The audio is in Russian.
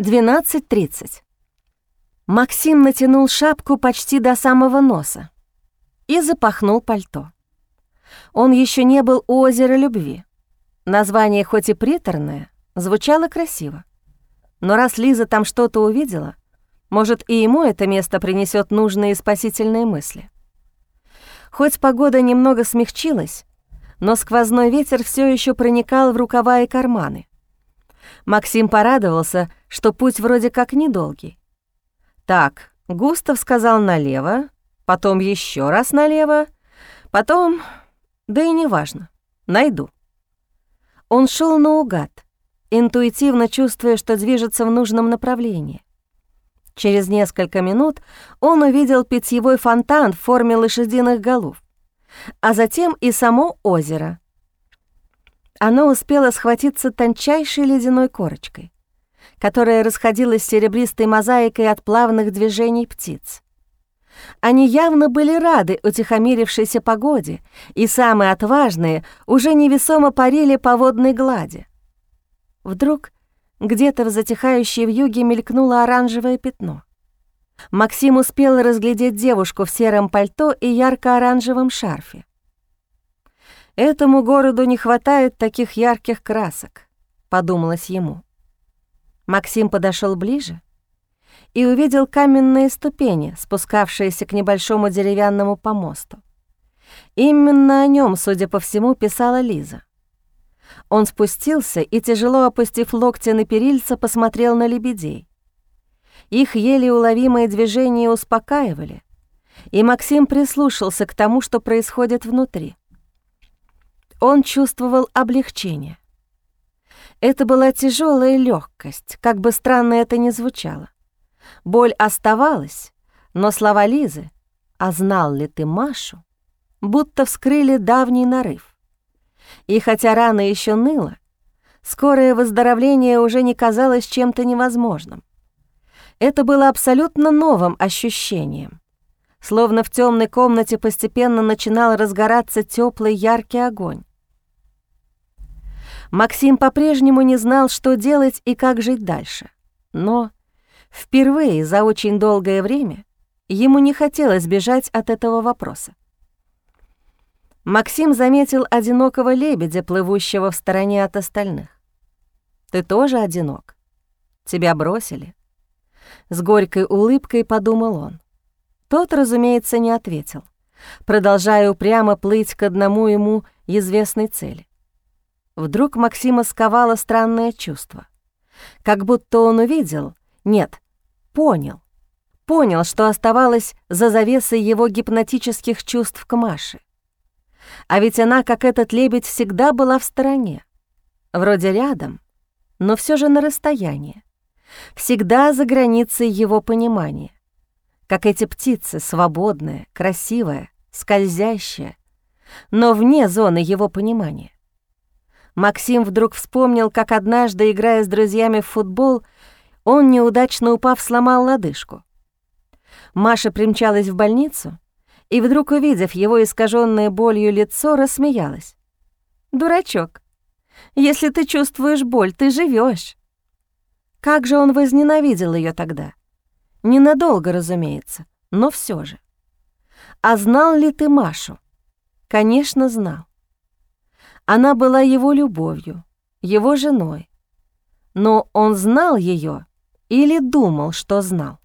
12.30. Максим натянул шапку почти до самого носа и запахнул пальто. Он еще не был у озера любви. Название хоть и приторное, звучало красиво. Но раз Лиза там что-то увидела, может, и ему это место принесет нужные спасительные мысли. Хоть погода немного смягчилась, но сквозной ветер все еще проникал в рукава и карманы. Максим порадовался, что путь вроде как недолгий. Так, Густав сказал налево, потом еще раз налево, потом... Да и неважно, найду. Он шел наугад, интуитивно чувствуя, что движется в нужном направлении. Через несколько минут он увидел питьевой фонтан в форме лошадиных голов, а затем и само озеро. Оно успело схватиться тончайшей ледяной корочкой которая расходилась серебристой мозаикой от плавных движений птиц. Они явно были рады утихомирившейся погоде, и самые отважные уже невесомо парили по водной глади. Вдруг где-то в затихающей вьюге мелькнуло оранжевое пятно. Максим успел разглядеть девушку в сером пальто и ярко-оранжевом шарфе. «Этому городу не хватает таких ярких красок», — подумалось ему. Максим подошел ближе и увидел каменные ступени, спускавшиеся к небольшому деревянному помосту. Именно о нем, судя по всему, писала Лиза. Он спустился и, тяжело опустив локти на перильца, посмотрел на лебедей. Их еле уловимые движения успокаивали, и Максим прислушался к тому, что происходит внутри. Он чувствовал облегчение. Это была тяжелая легкость, как бы странно это ни звучало. Боль оставалась, но слова Лизы «А знал ли ты Машу?» будто вскрыли давний нарыв. И хотя рана еще ныла, скорое выздоровление уже не казалось чем-то невозможным. Это было абсолютно новым ощущением. Словно в темной комнате постепенно начинал разгораться теплый яркий огонь. Максим по-прежнему не знал, что делать и как жить дальше. Но впервые за очень долгое время ему не хотелось бежать от этого вопроса. Максим заметил одинокого лебедя, плывущего в стороне от остальных. «Ты тоже одинок? Тебя бросили?» С горькой улыбкой подумал он. Тот, разумеется, не ответил, продолжая упрямо плыть к одному ему известной цели. Вдруг Максима сковало странное чувство. Как будто он увидел, нет, понял. Понял, что оставалось за завесой его гипнотических чувств к Маше. А ведь она, как этот лебедь, всегда была в стороне. Вроде рядом, но все же на расстоянии. Всегда за границей его понимания. Как эти птицы, свободная, красивая, скользящая, но вне зоны его понимания. Максим вдруг вспомнил, как однажды, играя с друзьями в футбол, он, неудачно упав, сломал лодыжку. Маша примчалась в больницу и, вдруг увидев его искаженное болью лицо, рассмеялась. «Дурачок, если ты чувствуешь боль, ты живешь. Как же он возненавидел ее тогда? Ненадолго, разумеется, но все же. А знал ли ты Машу? Конечно, знал. Она была его любовью, его женой. Но он знал ее или думал, что знал?